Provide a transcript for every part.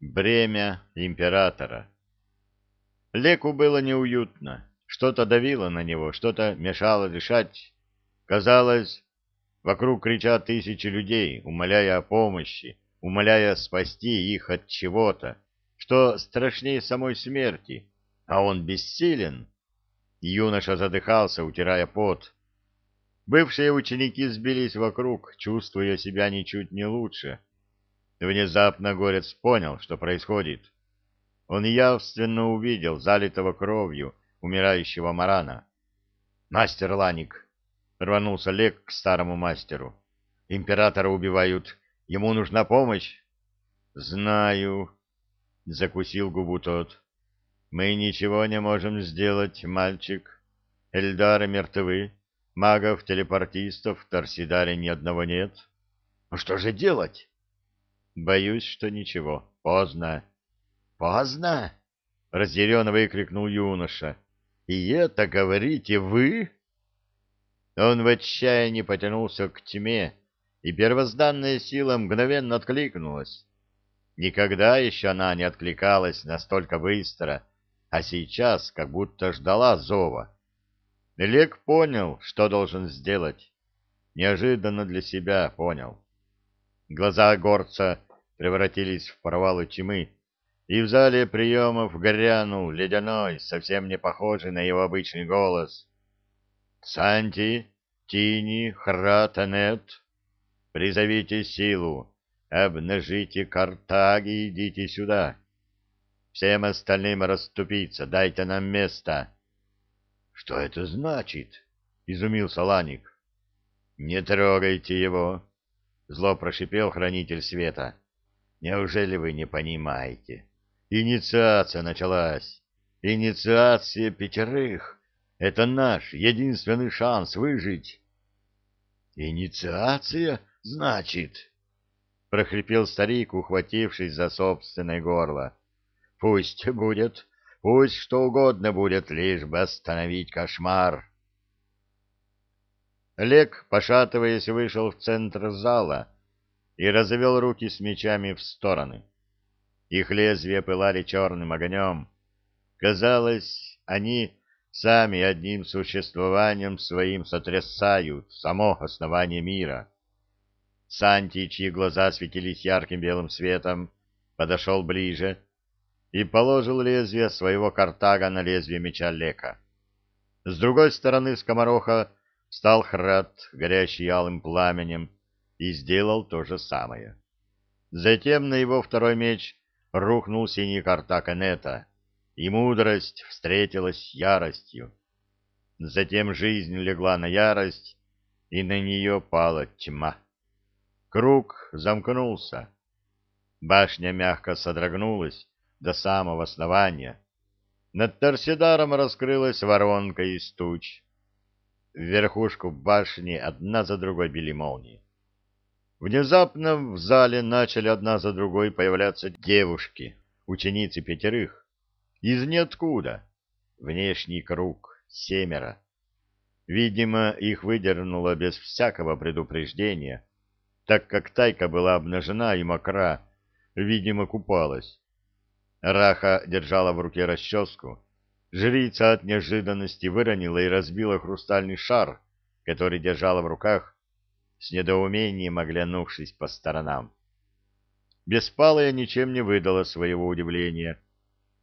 Бремя императора. Леку было неуютно. Что-то давило на него, что-то мешало дышать. Казалось, вокруг кричат тысячи людей, умоляя о помощи, умоляя спасти их от чего-то, что страшнее самой смерти, а он бессилен. Юноша задыхался, утирая пот. Бывшие ученики сбились вокруг, чувствуя себя ничуть не лучше. Внезапно Горец понял, что происходит. Он явственно увидел залитого кровью умирающего Марана. «Мастер Ланик!» — рванулся Лек к старому мастеру. «Императора убивают. Ему нужна помощь». «Знаю», — закусил губу тот. «Мы ничего не можем сделать, мальчик. Эльдары мертвы. Магов-телепортистов в Торсидаре ни одного нет». «Ну что же делать?» Боюсь, что ничего. Поздно. Поздно? Разъяренно выкрикнул юноша. И это говорите вы? Он в отчаянии потянулся к тьме, и первозданная сила мгновенно откликнулась. Никогда еще она не откликалась настолько быстро, а сейчас как будто ждала зова. Лек понял, что должен сделать. Неожиданно для себя понял. Глаза горца превратились в провалы тьмы, и в зале приемов горянул ледяной, совсем не похожий на его обычный голос. «Санти, Тини, Хратанет, призовите силу, обнажите картаги и идите сюда. Всем остальным расступиться, дайте нам место». «Что это значит?» — изумился Ланик. «Не трогайте его!» — зло прошипел хранитель света. Неужели вы не понимаете? Инициация началась. Инициация пятерых. Это наш единственный шанс выжить. Инициация, значит? прохрипел старик, ухватившись за собственное горло. Пусть будет, пусть что угодно будет, лишь бы остановить кошмар. Олег, пошатываясь, вышел в центр зала и развел руки с мечами в стороны. Их лезвия пылали черным огнем. Казалось, они сами одним существованием своим сотрясают само основание мира. Санти, чьи глаза светились ярким белым светом, подошел ближе и положил лезвие своего картага на лезвие меча Лека. С другой стороны скомороха встал Храд, горящий алым пламенем, и сделал то же самое. Затем на его второй меч рухнул синий карта Канета, и мудрость встретилась яростью. Затем жизнь легла на ярость, и на нее пала тьма. Круг замкнулся. Башня мягко содрогнулась до самого основания. Над Торсидаром раскрылась воронка из туч. В верхушку башни одна за другой били молнии. Внезапно в зале начали одна за другой появляться девушки, ученицы пятерых. Из ниоткуда. Внешний круг. Семеро. Видимо, их выдернуло без всякого предупреждения, так как тайка была обнажена и мокра, видимо, купалась. Раха держала в руке расческу. Жрица от неожиданности выронила и разбила хрустальный шар, который держала в руках, с недоумением оглянувшись по сторонам. Беспалая ничем не выдала своего удивления,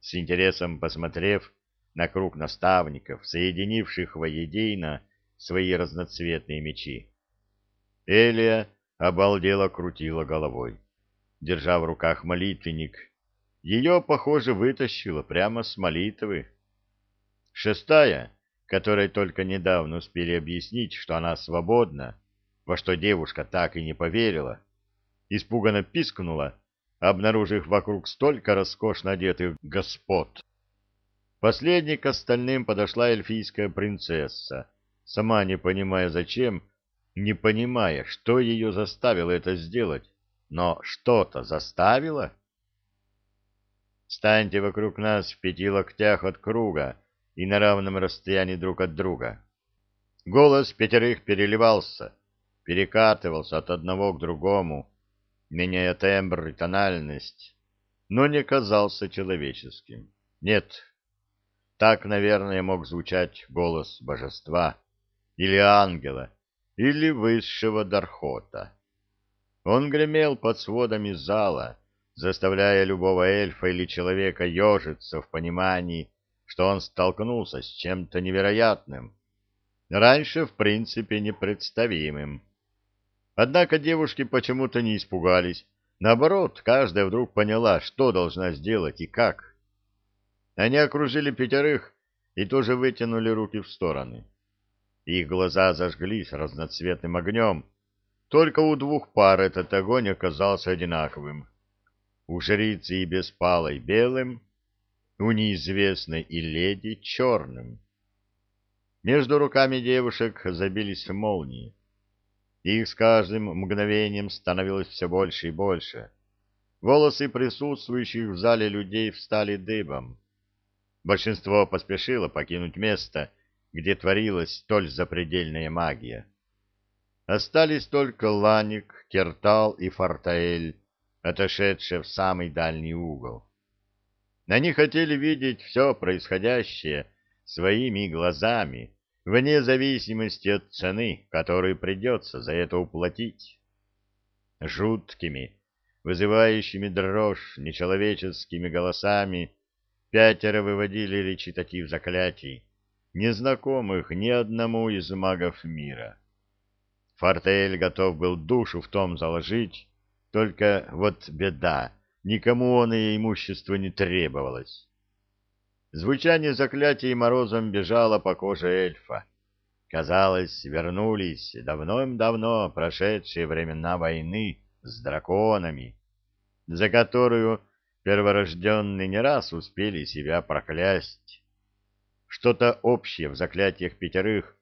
с интересом посмотрев на круг наставников, соединивших воедино свои разноцветные мечи. Элия обалдело крутила головой, держа в руках молитвенник. Ее, похоже, вытащило прямо с молитвы. Шестая, которой только недавно успели объяснить, что она свободна, во что девушка так и не поверила, испуганно пискнула, обнаружив вокруг столько роскошно одетых господ. Последней к остальным подошла эльфийская принцесса, сама не понимая зачем, не понимая, что ее заставило это сделать, но что-то заставило. «Станьте вокруг нас в пяти локтях от круга и на равном расстоянии друг от друга». Голос пятерых переливался, перекатывался от одного к другому, меняя тембр и тональность. но не казался человеческим. Нет, так, наверное, мог звучать голос божества, или ангела, или высшего Дархота. Он гремел под сводами зала, заставляя любого эльфа или человека ежиться в понимании, что он столкнулся с чем-то невероятным, раньше, в принципе, непредставимым. Однако девушки почему-то не испугались. Наоборот, каждая вдруг поняла, что должна сделать и как. Они окружили пятерых и тоже вытянули руки в стороны. Их глаза зажглись разноцветным огнем. Только у двух пар этот огонь оказался одинаковым. У жрицы и беспалой белым, у неизвестной и леди черным. Между руками девушек забились молнии. Их с каждым мгновением становилось все больше и больше. Волосы присутствующих в зале людей встали дыбом. Большинство поспешило покинуть место, где творилась столь запредельная магия. Остались только Ланик, Кертал и Фортаэль, отошедшие в самый дальний угол. Они хотели видеть все происходящее своими глазами, вне зависимости от цены, которую придется за это уплатить. Жуткими, вызывающими дрожь нечеловеческими голосами пятеро выводили речитатив заклятий, незнакомых ни одному из магов мира. Фортель готов был душу в том заложить, только вот беда, никому он и имущество не требовалось. Звучание заклятий морозом бежало по коже эльфа. Казалось, вернулись давно-давно прошедшие времена войны с драконами, за которую перворожденные не раз успели себя проклясть. Что-то общее в заклятиях пятерых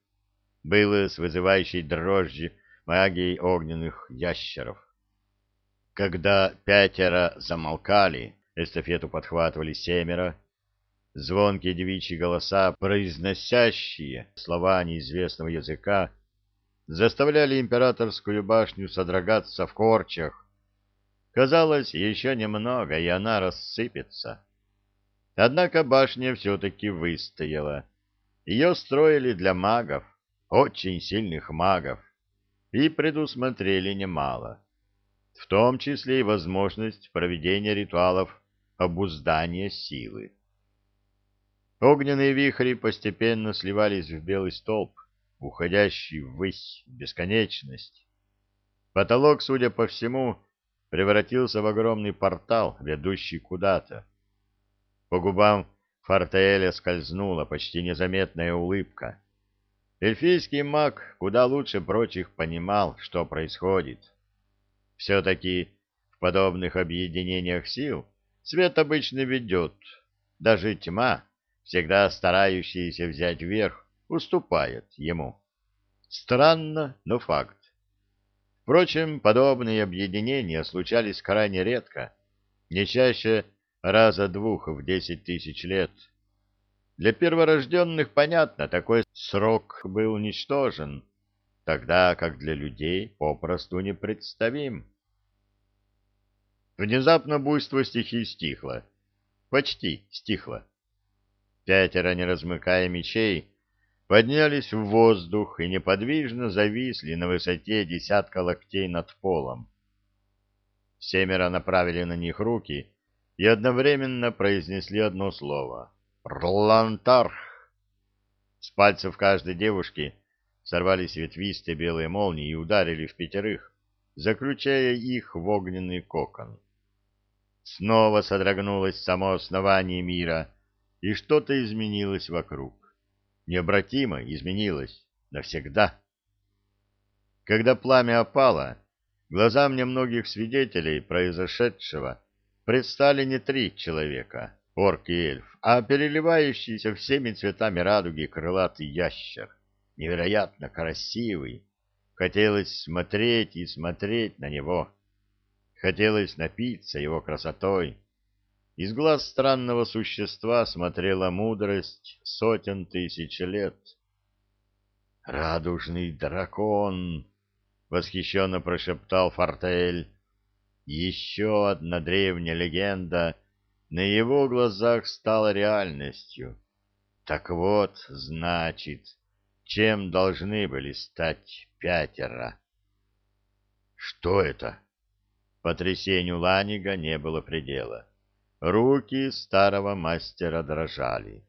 было с вызывающей дрожью магией огненных ящеров. Когда пятеро замолкали, эстафету подхватывали семеро, Звонкие девичьи голоса, произносящие слова неизвестного языка, заставляли императорскую башню содрогаться в корчах. Казалось, еще немного, и она рассыпется. Однако башня все-таки выстояла. Ее строили для магов, очень сильных магов, и предусмотрели немало, в том числе и возможность проведения ритуалов обуздания силы. Огненные вихри постепенно сливались в белый столб, уходящий ввысь, в бесконечность. Потолок, судя по всему, превратился в огромный портал, ведущий куда-то. По губам Фортеэля скользнула почти незаметная улыбка. Эльфийский маг куда лучше прочих понимал, что происходит. Все-таки в подобных объединениях сил свет обычно ведет, даже тьма всегда старающийся взять верх, уступает ему. Странно, но факт. Впрочем, подобные объединения случались крайне редко, не чаще раза двух в десять тысяч лет. Для перворожденных, понятно, такой срок был уничтожен, тогда как для людей попросту непредставим. Внезапно буйство стихий стихло. Почти стихло. Пятеро, не размыкая мечей, поднялись в воздух и неподвижно зависли на высоте десятка локтей над полом. Семеро направили на них руки и одновременно произнесли одно слово — «Рлантарх». С пальцев каждой девушки сорвались ветвистые белые молнии и ударили в пятерых, заключая их в огненный кокон. Снова содрогнулось само основание мира — и что-то изменилось вокруг. Необратимо изменилось. Навсегда. Когда пламя опало, глазам немногих свидетелей произошедшего предстали не три человека, орк и эльф, а переливающийся всеми цветами радуги крылатый ящер, невероятно красивый. Хотелось смотреть и смотреть на него. Хотелось напиться его красотой из глаз странного существа смотрела мудрость сотен тысяч лет. «Радужный дракон!» — восхищенно прошептал Фортель. «Еще одна древняя легенда, на его глазах стало реальностью. Так вот, значит, чем должны были стать пятеро. Что это? Потрясению Ланига не было предела. Руки старого мастера дрожали.